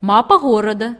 мапа города.